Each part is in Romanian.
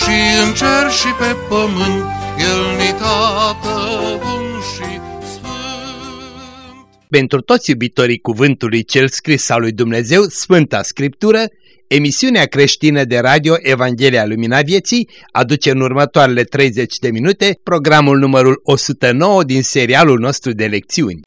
și în cer și pe pământ, El ni tată bun și sfânt. Pentru toți iubitorii cuvântului cel scris al lui Dumnezeu, Sfânta Scriptură, emisiunea creștină de radio Evanghelia Lumina Vieții aduce în următoarele 30 de minute programul numărul 109 din serialul nostru de lecțiuni.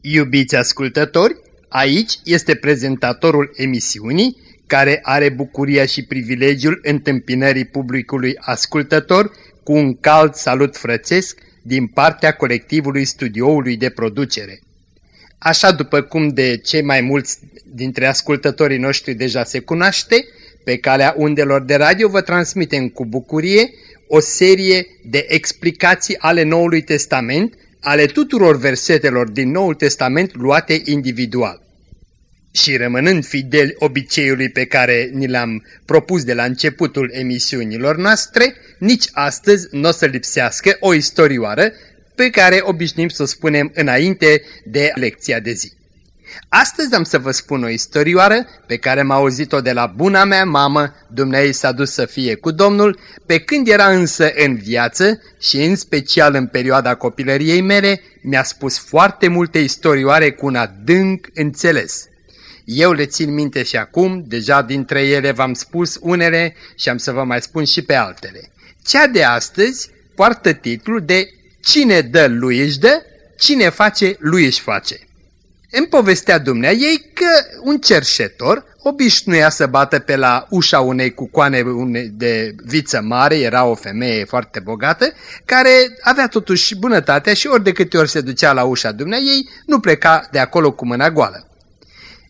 Iubiți ascultători, aici este prezentatorul emisiunii care are bucuria și privilegiul întâmpinării publicului ascultător cu un cald salut frățesc din partea colectivului studioului de producere. Așa după cum de cei mai mulți dintre ascultătorii noștri deja se cunoaște, pe calea undelor de radio vă transmitem cu bucurie o serie de explicații ale Noului Testament, ale tuturor versetelor din Noul Testament luate individual. Și rămânând fideli obiceiului pe care ni l-am propus de la începutul emisiunilor noastre, nici astăzi nu o să lipsească o istorioară pe care obișnim să o spunem înainte de lecția de zi. Astăzi am să vă spun o istorioară pe care am auzit-o de la buna mea mamă, Dumnezeu s-a dus să fie cu Domnul, pe când era însă în viață și în special în perioada copilăriei mele, mi-a spus foarte multe istorioare cu un adânc înțeles. Eu le țin minte și acum, deja dintre ele v-am spus unele și am să vă mai spun și pe altele. Cea de astăzi poartă titlul de Cine dă lui își dă, cine face lui își face. Îmi povestea dumnea ei că un cerșetor obișnuia să bată pe la ușa unei cucoane de viță mare, era o femeie foarte bogată, care avea totuși bunătatea și ori de câte ori se ducea la ușa dumnea ei, nu pleca de acolo cu mâna goală.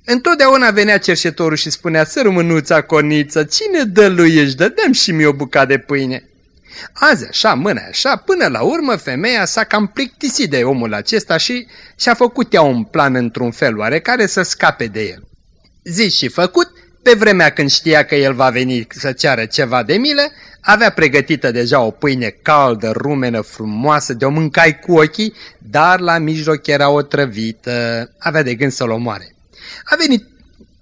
Întotdeauna venea cerșetorul și spunea, sărmânuța coniță, cine dă lui își dă, dăm și mie o bucată de pâine. Azi așa, mâna așa, până la urmă femeia s-a cam plictisit de omul acesta și și-a făcut ea un plan într-un fel oarecare să scape de el. Zis și făcut, pe vremea când știa că el va veni să ceară ceva de milă, avea pregătită deja o pâine caldă, rumenă, frumoasă, de o mâncai cu ochii, dar la mijloc era o trăvită, avea de gând să-l omoare. A venit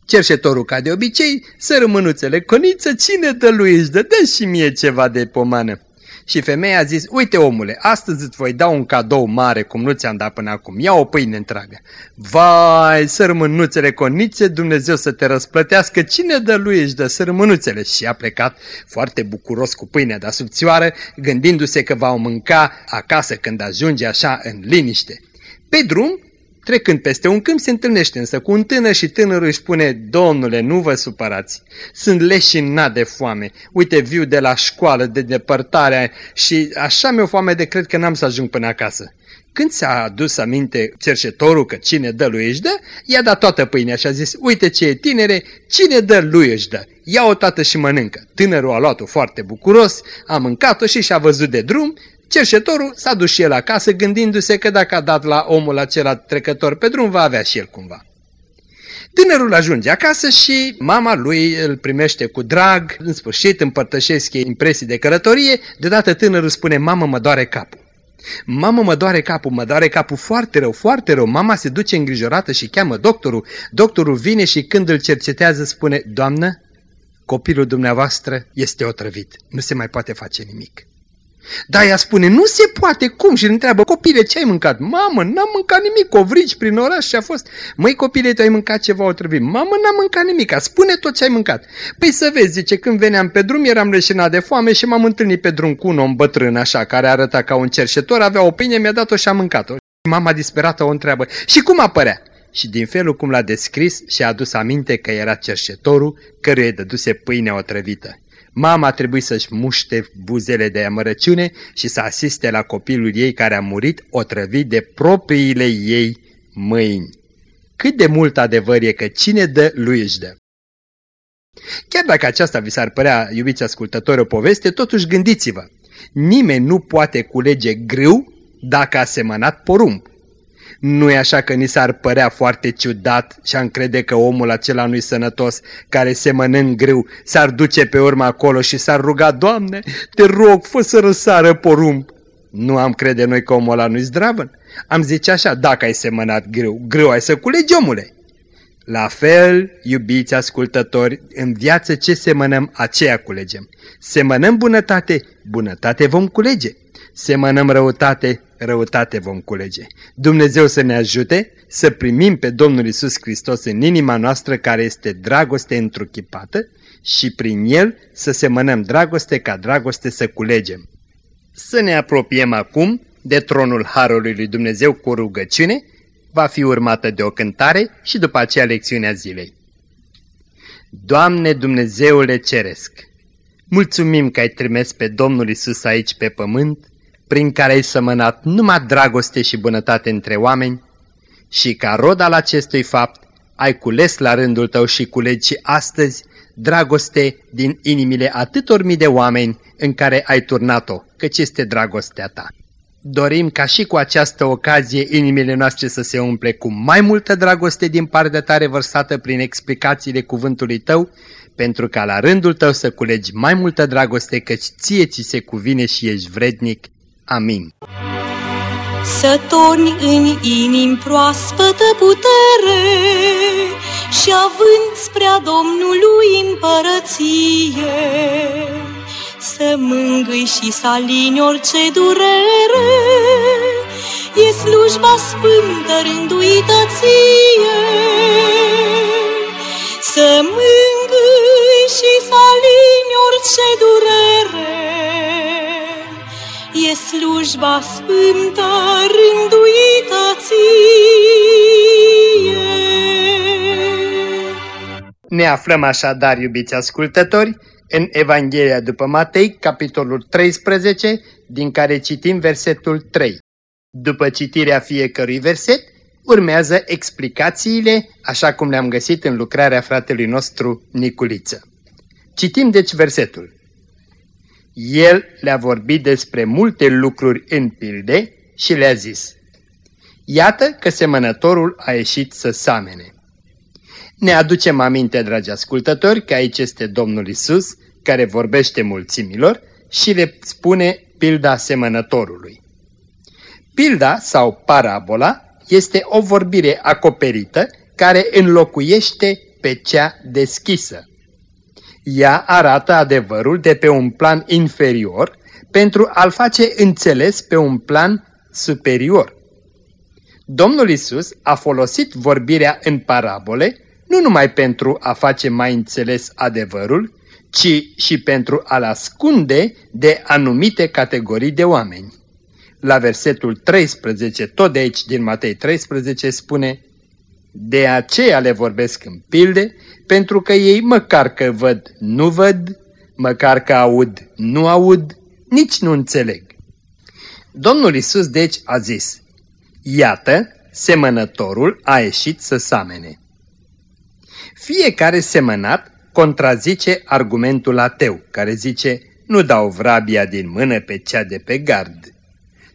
cerșetorul ca de obicei, sărămânuțele, coniță, cine dă lui își dă, dă și mie ceva de pomană. Și femeia a zis, uite omule, astăzi îți voi da un cadou mare cum nu ți-am dat până acum, ia o pâine întreagă. Vai, sărmânuțele conițe, Dumnezeu să te răsplătească, cine dă lui își dă sărmânuțele. Și a plecat foarte bucuros cu pâinea de subțioară, gândindu-se că va o mânca acasă când ajunge așa în liniște. Pe drum, Trecând peste un câmp, se întâlnește însă cu un tânăr și tânărul îi spune, Domnule, nu vă supărați, sunt leșinat de foame, uite, viu de la școală, de depărtare și așa mi-o foame de cred că n-am să ajung până acasă. Când s-a adus aminte cercetorul că cine dă lui își dă, i-a dat toată pâinea și a zis, uite ce e tinere, cine dă lui își dă, ia-o toată și mănâncă. Tânărul a luat-o foarte bucuros, a mâncat-o și și-a văzut de drum Cerșetorul s-a dus și el acasă gândindu-se că dacă a dat la omul acela trecător pe drum va avea și el cumva. Tânărul ajunge acasă și mama lui îl primește cu drag, în sfârșit împărtășesc impresii de călătorie, deodată tânărul spune, mamă mă doare capul. Mamă, mă doare capul, mă doare capul foarte rău, foarte rău. Mama se duce îngrijorată și cheamă doctorul. Doctorul vine și când îl cercetează spune, Doamnă, copilul dumneavoastră este otrăvit, nu se mai poate face nimic. Dar ea spune, nu se poate, cum? Și îl întreabă, copile, ce ai mâncat? Mamă, n-am mâncat nimic, covrici prin oraș și a fost. Măi, copile, tu ai mâncat ceva otrăvit. Mamă, n-am mâncat nimic, spune tot ce ai mâncat. Păi să vezi, zice, când veneam pe drum, eram leșinat de foame și m-am întâlnit pe drum cu un om bătrân așa, care arăta ca un cerșetor, avea opinie, mi-a dat-o și a mâncat-o. Mama disperată o întreabă, și cum apărea? Și din felul cum l-a descris și-a adus aminte că era cerșetorul căruia îi dăduse pâinea otrăvită. Mama a trebuit să-și muște buzele de amărăciune și să asiste la copilul ei care a murit otrăvit de propriile ei mâini. Cât de mult adevăr e că cine dă, lui își dă. Chiar dacă aceasta vi s-ar părea, iubiți ascultători, o poveste, totuși gândiți-vă. Nimeni nu poate culege grâu dacă a semănat porumb. Nu e așa că ni s-ar părea foarte ciudat și am crede că omul acela nu-i sănătos, care semănând grâu, s-ar duce pe urmă acolo și s-ar ruga, Doamne, te rog, fă să răsară porumb. Nu am crede noi că omul ăla nu-i zdravăn? Am zice așa, dacă ai semănat grâu, grâu ai să culegi, omule. La fel, iubiți ascultători, în viață ce semănăm, aceea culegem. Semănăm bunătate, bunătate vom culege. Semănăm răutate, răutate vom culege. Dumnezeu să ne ajute să primim pe Domnul Isus Hristos în inima noastră care este dragoste întruchipată și prin El să semănăm dragoste ca dragoste să culegem. Să ne apropiem acum de tronul Harului lui Dumnezeu cu rugăciune, va fi urmată de o cântare și după aceea lecțiunea zilei. Doamne Dumnezeule Ceresc, mulțumim că ai trimis pe Domnul Isus aici pe pământ, prin care ai sămănat numai dragoste și bunătate între oameni și ca rod al acestui fapt ai cules la rândul tău și culegi astăzi dragoste din inimile atâtor mii de oameni în care ai turnat-o, căci este dragostea ta. Dorim ca și cu această ocazie inimile noastre să se umple cu mai multă dragoste din partea ta revărsată prin explicațiile cuvântului tău, pentru ca la rândul tău să culegi mai multă dragoste, căci ție ți se cuvine și ești vrednic. Amin. Să torni în inim proaspătă putere și având spre Domnului împărăție, să mângâi și să alini orice durere, e slujba sfântă rânduită ție. Să mângâi și să alini orice durere, e slujba sfântă rânduită ție. Ne aflăm așadar, iubiți ascultători, în Evanghelia după Matei, capitolul 13, din care citim versetul 3. După citirea fiecărui verset, urmează explicațiile, așa cum le-am găsit în lucrarea fratelui nostru Niculiță. Citim deci versetul. El le-a vorbit despre multe lucruri în pilde și le-a zis, Iată că semănătorul a ieșit să samene. Ne aducem aminte, dragi ascultători, că aici este Domnul Isus care vorbește mulțimilor și le spune pilda semănătorului. Pilda sau parabola este o vorbire acoperită care înlocuiește pe cea deschisă. Ea arată adevărul de pe un plan inferior pentru a-l face înțeles pe un plan superior. Domnul Isus a folosit vorbirea în parabole nu numai pentru a face mai înțeles adevărul, ci și pentru a-l ascunde de anumite categorii de oameni. La versetul 13, tot de aici din Matei 13, spune De aceea le vorbesc în pilde, pentru că ei măcar că văd, nu văd, măcar că aud, nu aud, nici nu înțeleg. Domnul Isus deci a zis, Iată, semănătorul a ieșit să samene. Fiecare semănat contrazice argumentul ateu, care zice, nu dau vrabia din mână pe cea de pe gard.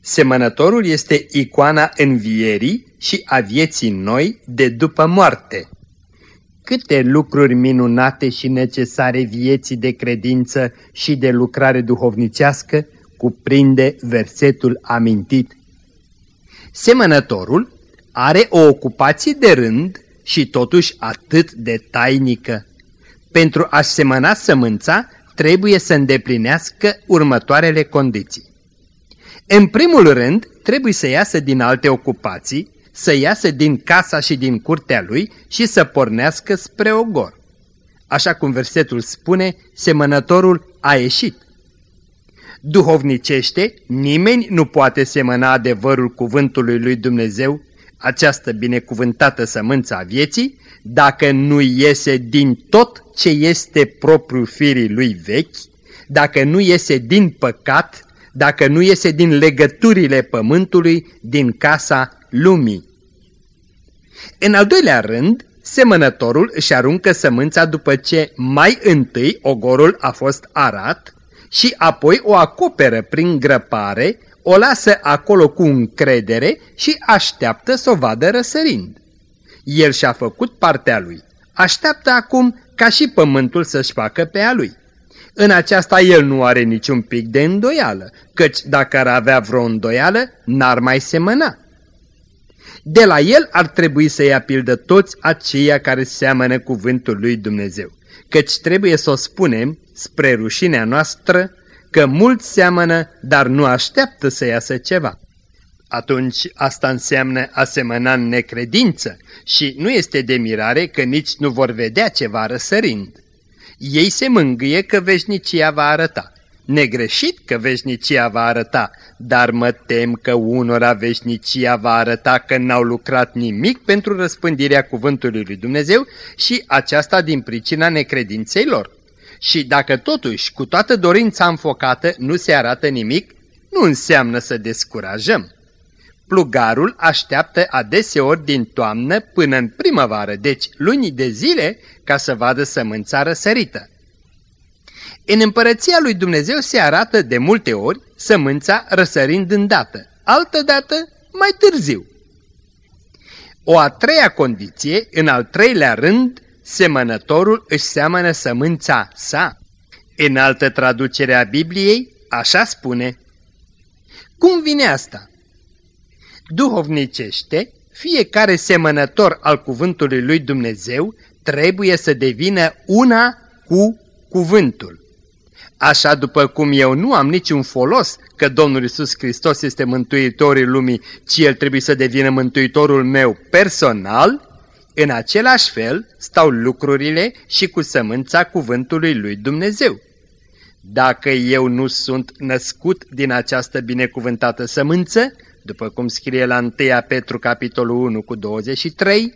Semănătorul este icoana învierii și a vieții noi de după moarte. Câte lucruri minunate și necesare vieții de credință și de lucrare duhovnicească cuprinde versetul amintit. Semănătorul are o ocupație de rând și totuși atât de tainică. Pentru a-și semăna sămânța, trebuie să îndeplinească următoarele condiții. În primul rând, trebuie să iasă din alte ocupații, să iasă din casa și din curtea lui și să pornească spre ogor. Așa cum versetul spune, semănătorul a ieșit. Duhovnicește, nimeni nu poate semăna adevărul cuvântului lui Dumnezeu, această binecuvântată sămânță a vieții, dacă nu iese din tot ce este propriu firii lui vechi, dacă nu iese din păcat, dacă nu iese din legăturile pământului, din casa lumii. În al doilea rând, semănătorul își aruncă sămânța după ce mai întâi ogorul a fost arat și apoi o acoperă prin grăpare, o lasă acolo cu încredere și așteaptă să o vadă răsărind. El și-a făcut partea lui. Așteaptă acum ca și pământul să-și facă pe a lui. În aceasta el nu are niciun pic de îndoială, căci dacă ar avea vreo îndoială, n-ar mai semăna. De la el ar trebui să ia pildă toți aceia care seamănă cuvântul lui Dumnezeu, căci trebuie să o spunem, spre rușinea noastră, că mulți seamănă, dar nu așteaptă să iasă ceva. Atunci asta înseamnă asemăna în necredință și nu este de mirare că nici nu vor vedea ceva răsărind. Ei se mângâie că veșnicia va arăta. Negreșit că veșnicia va arăta, dar mă tem că unora veșnicia va arăta că n-au lucrat nimic pentru răspândirea cuvântului lui Dumnezeu și aceasta din pricina necredinței lor. Și dacă totuși, cu toată dorința înfocată, nu se arată nimic, nu înseamnă să descurajăm. Plugarul așteaptă adeseori din toamnă până în primăvară, deci luni de zile, ca să vadă sămânța răsărită. În împărăția lui Dumnezeu se arată de multe ori sămânța răsărind îndată, altădată mai târziu. O a treia condiție, în al treilea rând, semănătorul își seamănă sămânța sa. În altă traducere a Bibliei, așa spune. Cum vine asta? Duhovnicește, fiecare semănător al cuvântului lui Dumnezeu trebuie să devină una cu cuvântul. Așa după cum eu nu am niciun folos că Domnul Isus Hristos este mântuitorul lumii, ci El trebuie să devină mântuitorul meu personal, în același fel stau lucrurile și cu sămânța cuvântului lui Dumnezeu. Dacă eu nu sunt născut din această binecuvântată sămânță, după cum scrie la 1 Petru capitolul 1 cu 23,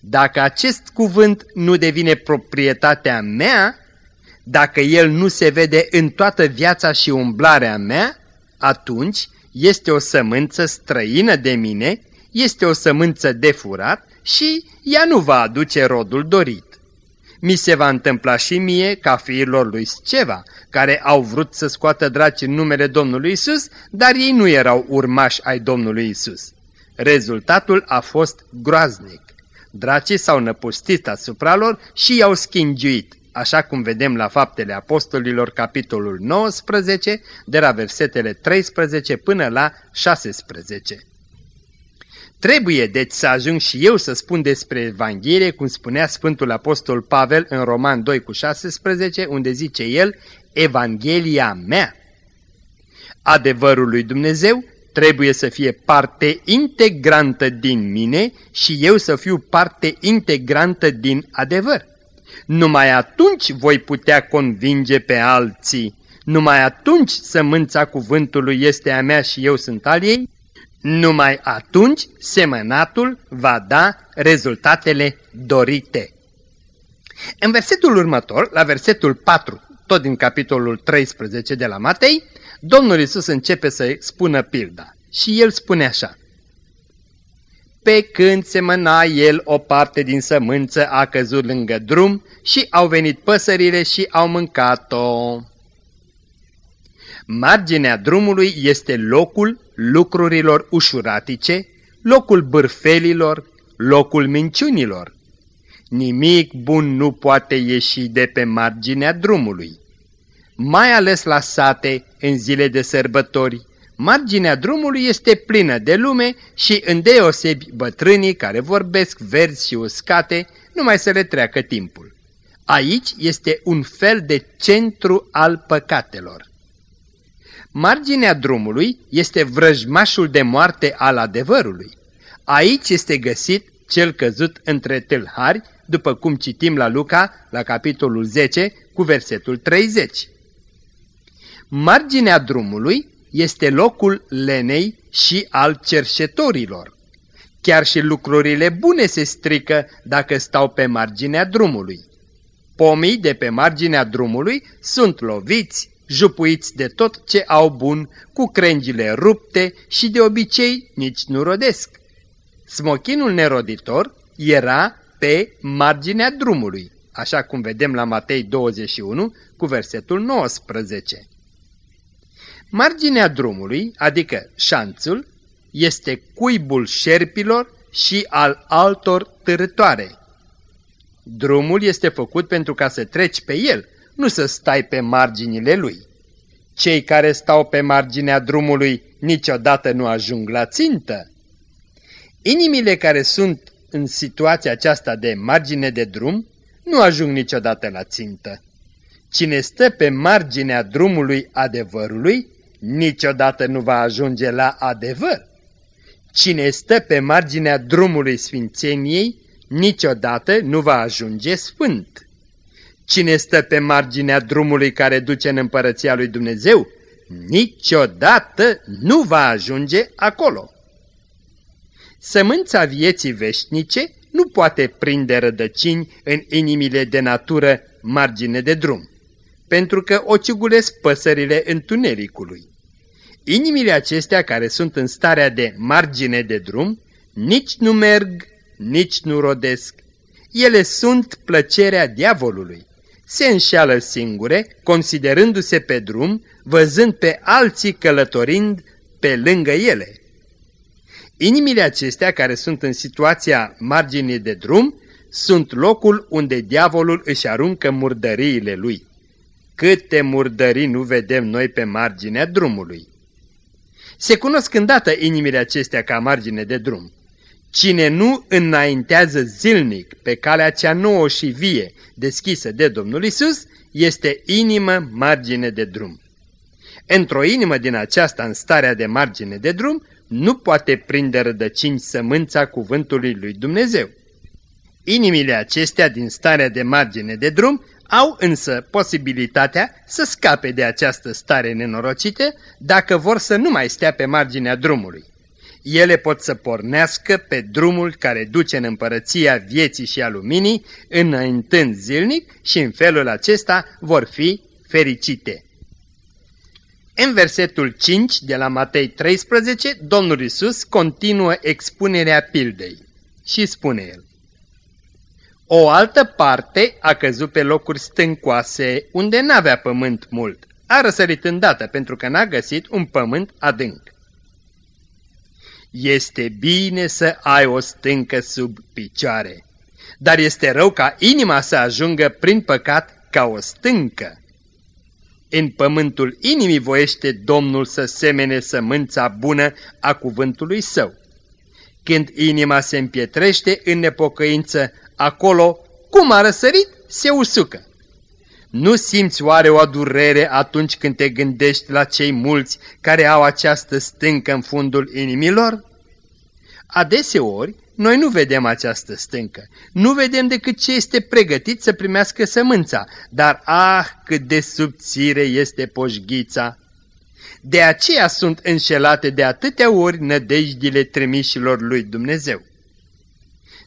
dacă acest cuvânt nu devine proprietatea mea, dacă el nu se vede în toată viața și umblarea mea, atunci este o sămânță străină de mine, este o sămânță de furat și ea nu va aduce rodul dorit. Mi se va întâmpla și mie, ca fiilor lui Sceva, care au vrut să scoată draci în numele Domnului Isus, dar ei nu erau urmași ai Domnului Isus. Rezultatul a fost groaznic. Dracii s-au năpustit asupra lor și i-au schingiuit, așa cum vedem la Faptele Apostolilor, capitolul 19, de la versetele 13 până la 16. Trebuie deci să ajung și eu să spun despre Evanghelie, cum spunea Sfântul Apostol Pavel în Roman 2 cu 16, unde zice el, Evanghelia mea. Adevărul lui Dumnezeu trebuie să fie parte integrantă din mine și eu să fiu parte integrantă din adevăr. Numai atunci voi putea convinge pe alții, numai atunci sămânța cuvântului este a mea și eu sunt al ei, numai atunci semănatul va da rezultatele dorite. În versetul următor, la versetul 4, tot din capitolul 13 de la Matei, Domnul Isus începe să spună pilda și el spune așa. Pe când semăna el o parte din sămânță a căzut lângă drum și au venit păsările și au mâncat-o. Marginea drumului este locul lucrurilor ușuratice, locul bârfelilor, locul minciunilor. Nimic bun nu poate ieși de pe marginea drumului. Mai ales la sate, în zile de sărbători, marginea drumului este plină de lume și îndeosebi bătrânii care vorbesc verzi și uscate, numai să le treacă timpul. Aici este un fel de centru al păcatelor. Marginea drumului este vrăjmașul de moarte al adevărului. Aici este găsit cel căzut între tâlhari, după cum citim la Luca, la capitolul 10, cu versetul 30. Marginea drumului este locul lenei și al cerșetorilor. Chiar și lucrurile bune se strică dacă stau pe marginea drumului. Pomii de pe marginea drumului sunt loviți, jupuiți de tot ce au bun, cu crengile rupte și de obicei nici nu rodesc. Smochinul neroditor era pe marginea drumului, așa cum vedem la Matei 21 cu versetul 19. Marginea drumului, adică șanțul, este cuibul șerpilor și al altor târătoare. Drumul este făcut pentru ca să treci pe el, nu să stai pe marginile lui. Cei care stau pe marginea drumului niciodată nu ajung la țintă. Inimile care sunt în situația aceasta de margine de drum nu ajung niciodată la țintă. Cine stă pe marginea drumului adevărului niciodată nu va ajunge la adevăr. Cine stă pe marginea drumului sfințeniei niciodată nu va ajunge sfânt. Cine stă pe marginea drumului care duce în împărăția lui Dumnezeu, niciodată nu va ajunge acolo. Sămânța vieții veșnice nu poate prinde rădăcini în inimile de natură margine de drum, pentru că o ciugulesc păsările întunericului. Inimile acestea care sunt în starea de margine de drum, nici nu merg, nici nu rodesc. Ele sunt plăcerea diavolului. Se înșeală singure, considerându-se pe drum, văzând pe alții călătorind pe lângă ele. Inimile acestea, care sunt în situația marginii de drum, sunt locul unde diavolul își aruncă murdăriile lui. Câte murdării nu vedem noi pe marginea drumului! Se cunosc îndată inimile acestea ca margine de drum. Cine nu înaintează zilnic pe calea cea nouă și vie deschisă de Domnul Isus, este inimă margine de drum. Într-o inimă din aceasta în starea de margine de drum, nu poate prinde rădăcini sămânța cuvântului lui Dumnezeu. Inimile acestea din starea de margine de drum au însă posibilitatea să scape de această stare nenorocită dacă vor să nu mai stea pe marginea drumului. Ele pot să pornească pe drumul care duce în împărăția vieții și a luminii, înaintând zilnic și în felul acesta vor fi fericite. În versetul 5 de la Matei 13, Domnul Isus continuă expunerea pildei și spune el. O altă parte a căzut pe locuri stâncoase, unde n-avea pământ mult. A răsărit îndată pentru că n-a găsit un pământ adânc. Este bine să ai o stâncă sub picioare, dar este rău ca inima să ajungă prin păcat ca o stâncă. În pământul inimii voiește Domnul să semene sămânța bună a cuvântului său. Când inima se împietrește în nepocăință, acolo, cum a răsărit, se usucă. Nu simți oare o durere atunci când te gândești la cei mulți care au această stâncă în fundul inimilor? Adeseori, noi nu vedem această stâncă, nu vedem decât ce este pregătit să primească sămânța, dar ah, cât de subțire este poșghița! De aceea sunt înșelate de atâtea ori nădejdile trimișilor lui Dumnezeu.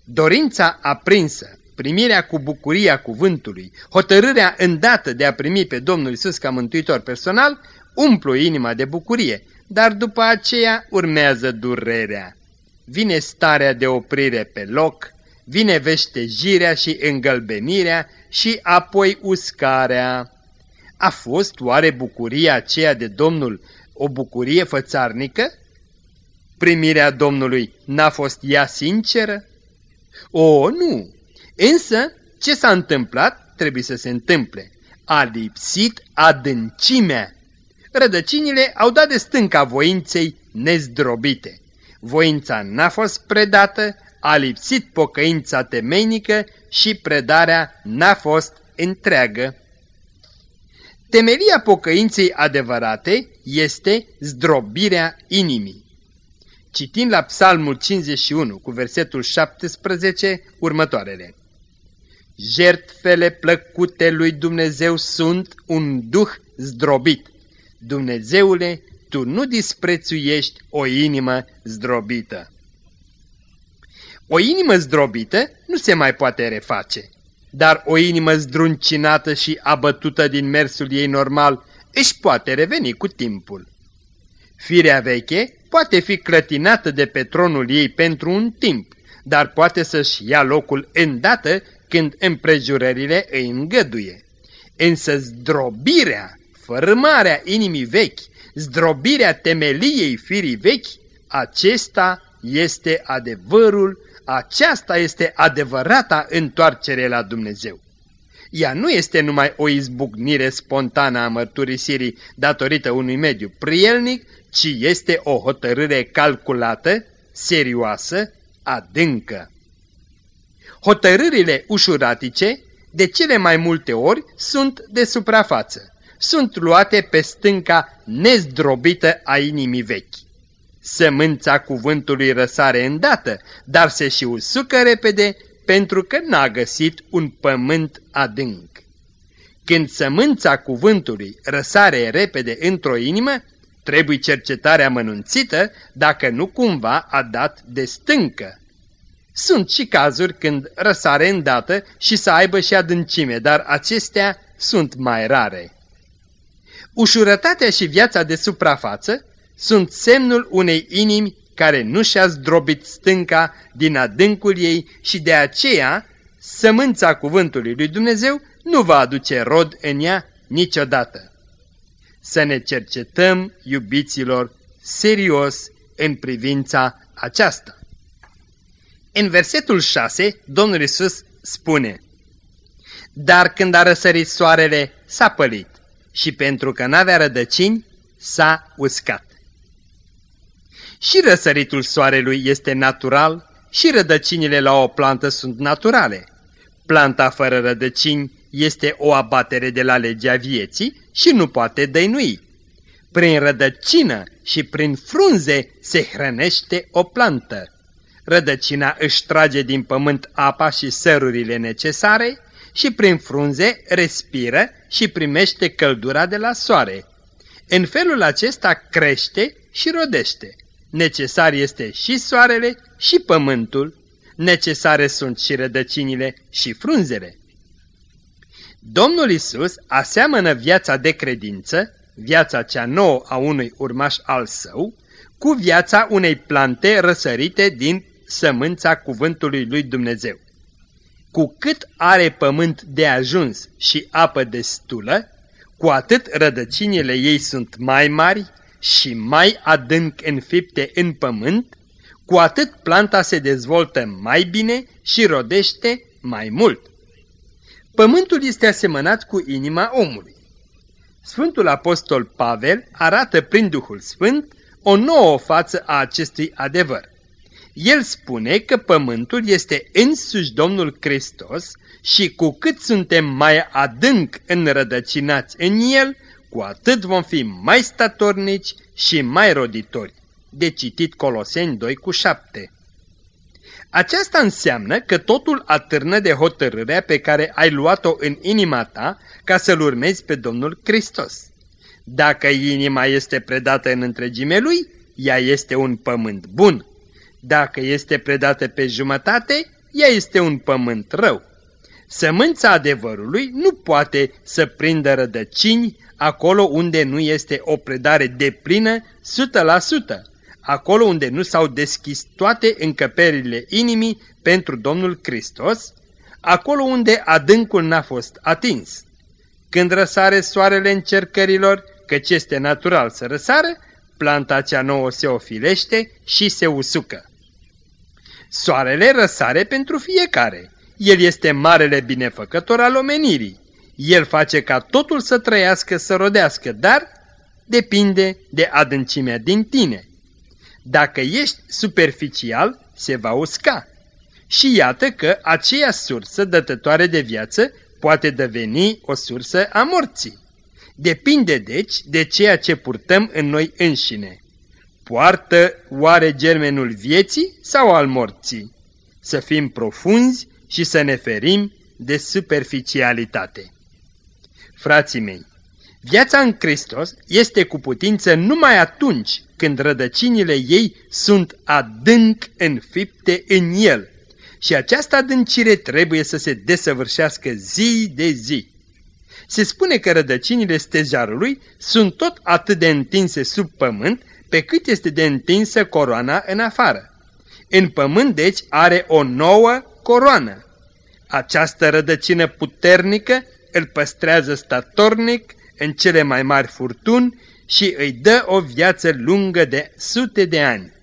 Dorința aprinsă, primirea cu bucuria cuvântului, hotărârea îndată de a primi pe Domnul Isus ca mântuitor personal, umplu inima de bucurie, dar după aceea urmează durerea. Vine starea de oprire pe loc, vine veștejirea și îngălbenirea și apoi uscarea. A fost oare bucuria aceea de Domnul o bucurie fățarnică? Primirea Domnului n-a fost ea sinceră? O, nu! Însă, ce s-a întâmplat trebuie să se întâmple. A lipsit adâncimea. Rădăcinile au dat de stânca voinței nezdrobite. Voința n-a fost predată, a lipsit pocăința temeinică și predarea n-a fost întreagă. Temelia pocăinței adevărate este zdrobirea inimii. Citind la Psalmul 51 cu versetul 17 următoarele. Jertfele plăcute lui Dumnezeu sunt un duh zdrobit. Dumnezeule, Tu nu disprețuiești o inimă zdrobită. O inimă zdrobită nu se mai poate reface, dar o inimă zdruncinată și abătută din mersul ei normal își poate reveni cu timpul. Firea veche poate fi clătinată de pe tronul ei pentru un timp, dar poate să-și ia locul îndată când împrejurările îi îngăduie. Însă zdrobirea, fărâmarea inimii vechi, zdrobirea temeliei firii vechi, acesta este adevărul, aceasta este adevărata întoarcere la Dumnezeu. Ea nu este numai o izbucnire spontană a mărturisirii datorită unui mediu prielnic, ci este o hotărâre calculată, serioasă, adâncă. Hotărârile ușuratice, de cele mai multe ori, sunt de suprafață. Sunt luate pe stânca nezdrobită a inimii vechi. Sămânța cuvântului răsare îndată, dar se și usucă repede pentru că n-a găsit un pământ adânc. Când sămânța cuvântului răsare repede într-o inimă, trebuie cercetarea mănunțită dacă nu cumva a dat de stâncă. Sunt și cazuri când răsare îndată și să aibă și adâncime, dar acestea sunt mai rare. Ușurătatea și viața de suprafață sunt semnul unei inimi care nu și-a zdrobit stânca din adâncul ei și de aceea sămânța cuvântului lui Dumnezeu nu va aduce rod în ea niciodată. Să ne cercetăm, iubiților, serios în privința aceasta. În versetul 6, Domnul Isus spune Dar când a răsărit soarele, s-a pălit și pentru că n-avea rădăcini, s-a uscat. Și răsăritul soarelui este natural și rădăcinile la o plantă sunt naturale. Planta fără rădăcini este o abatere de la legea vieții și nu poate dăinui. Prin rădăcină și prin frunze se hrănește o plantă. Rădăcina își trage din pământ apa și sărurile necesare și prin frunze respiră și primește căldura de la soare. În felul acesta crește și rodește. Necesar este și soarele și pământul, necesare sunt și rădăcinile și frunzele. Domnul Isus aseamănă viața de credință, viața cea nouă a unui urmaș al său, cu viața unei plante răsărite din sămânța cuvântului lui Dumnezeu. Cu cât are pământ de ajuns și apă destulă, cu atât rădăcinile ei sunt mai mari și mai adânc înfipte în pământ, cu atât planta se dezvoltă mai bine și rodește mai mult. Pământul este asemănat cu inima omului. Sfântul Apostol Pavel arată prin Duhul Sfânt o nouă față a acestui adevăr. El spune că pământul este însuși Domnul Hristos și cu cât suntem mai adânc înrădăcinați în el, cu atât vom fi mai statornici și mai roditori. De citit Coloseni 2 cu 7. Aceasta înseamnă că totul atârnă de hotărârea pe care ai luat-o în inima ta ca să-L urmezi pe Domnul Hristos. Dacă inima este predată în întregime Lui, ea este un pământ bun. Dacă este predată pe jumătate, ea este un pământ rău. Sămânța adevărului nu poate să prindă rădăcini acolo unde nu este o predare deplină 100%, acolo unde nu s-au deschis toate încăperile inimii pentru Domnul Hristos, acolo unde adâncul n-a fost atins. Când răsare soarele încercărilor, căci este natural să răsară, planta cea nouă se ofilește și se usucă. Soarele răsare pentru fiecare. El este marele binefăcător al omenirii. El face ca totul să trăiască, să rodească, dar depinde de adâncimea din tine. Dacă ești superficial, se va usca. Și iată că aceea sursă dătătoare de viață poate deveni o sursă a morții. Depinde deci de ceea ce purtăm în noi înșine. Poartă oare germenul vieții sau al morții? Să fim profunzi și să ne ferim de superficialitate. Frații mei, viața în Hristos este cu putință numai atunci când rădăcinile ei sunt adânc înfipte în El și această adâncire trebuie să se desăvârșească zi de zi. Se spune că rădăcinile stejarului sunt tot atât de întinse sub pământ pe cât este de întinsă coroana în afară. În pământ, deci, are o nouă coroană. Această rădăcină puternică îl păstrează statornic în cele mai mari furtuni și îi dă o viață lungă de sute de ani.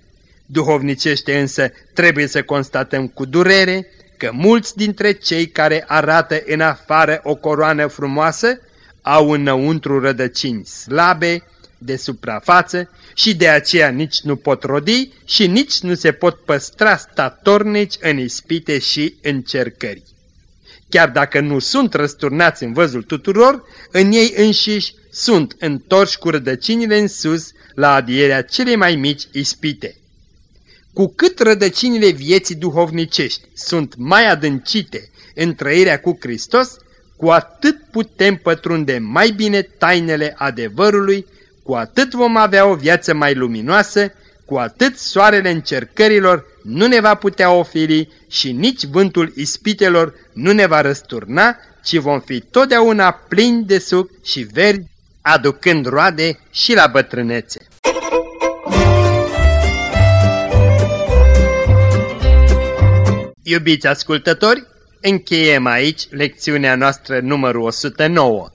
Duhovnicește însă trebuie să constatăm cu durere că mulți dintre cei care arată în afară o coroană frumoasă au înăuntru rădăcini slabe, de suprafață și de aceea nici nu pot rodi și nici nu se pot păstra statornici în ispite și încercări. Chiar dacă nu sunt răsturnați în văzul tuturor, în ei înșiși sunt întorși cu rădăcinile în sus la adierea cele mai mici ispite. Cu cât rădăcinile vieții duhovnicești sunt mai adâncite în trăirea cu Hristos, cu atât putem pătrunde mai bine tainele adevărului, cu atât vom avea o viață mai luminoasă, cu atât soarele încercărilor nu ne va putea oferi și nici vântul ispitelor nu ne va răsturna, ci vom fi totdeauna plini de suc și verzi, aducând roade și la bătrânețe. Iubiți ascultători, încheiem aici lecțiunea noastră numărul 109.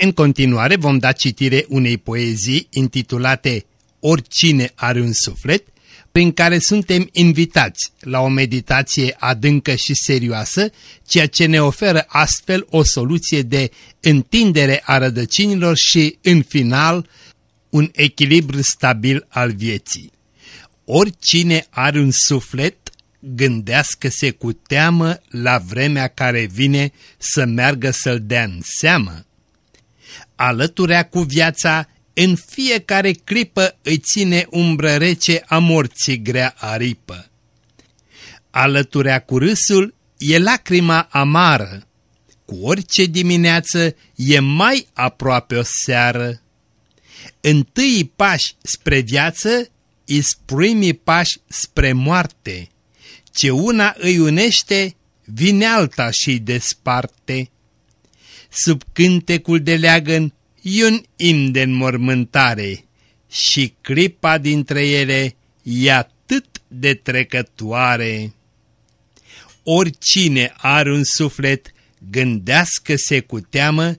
În continuare vom da citire unei poezii intitulate Oricine are un suflet, prin care suntem invitați la o meditație adâncă și serioasă, ceea ce ne oferă astfel o soluție de întindere a rădăcinilor și, în final, un echilibru stabil al vieții. Oricine are un suflet, gândească-se cu teamă la vremea care vine să meargă să-l dea în seamă. Alăturea cu viața, în fiecare clipă îi ține umbră rece a morții grea aripă. Alăturea cu râsul e lacrima amară, cu orice dimineață e mai aproape o seară. Întâi pași spre viață is primii pași spre moarte. Ce una îi unește, vine alta și desparte. Sub cântecul de leagăn e un imn de înmormântare și clipa dintre ele e atât de trecătoare. Oricine are un suflet, gândească-se cu teamă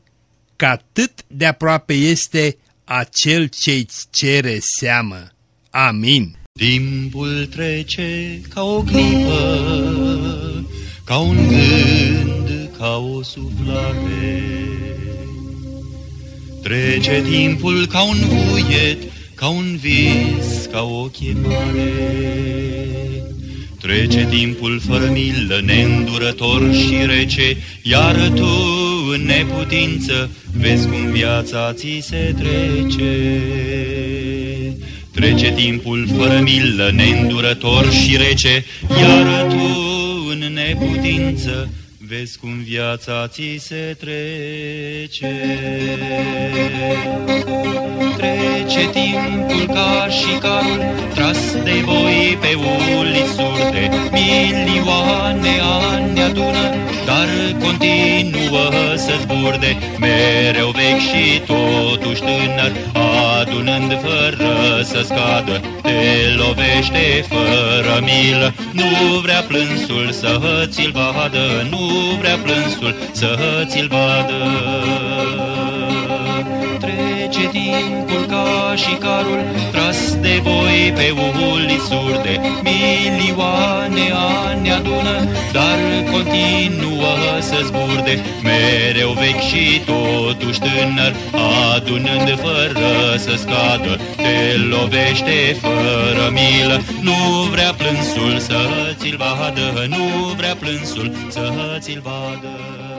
că atât de aproape este acel ce-ți cere seamă. Amin. Timpul trece ca o clipă, ca un gând, ca o suflare. Trece timpul ca un vuiet, ca un vis, ca o chemare. Trece timpul fără milă, neîndurător și rece, iar tu, în neputință, vezi cum viața ți se trece. Trece timpul fără milă, neîndurător și rece, iar tu, în neputință, vezi cum viața ți se trece. Trece timpul ca și carul tras de voi pe uliți surde, milioane ani adună, dar continuă să zburde, mereu vechi și totuși tânăr, adunând fără să scadă, te lovește fără milă, nu vrea plânsul să ți-l vadă, nu vrea plânsul să ți-l vadă. Trece timpul ca și carul tras de voi pe uli surde, milioane ani adună, dar continuă să zburde, mereu vechi și totuși tânăr, adunând fără să scadă, te lovește fără milă, nu vrea plânsul să ți-l vadă, nu vrea plânsul să ți-l vadă.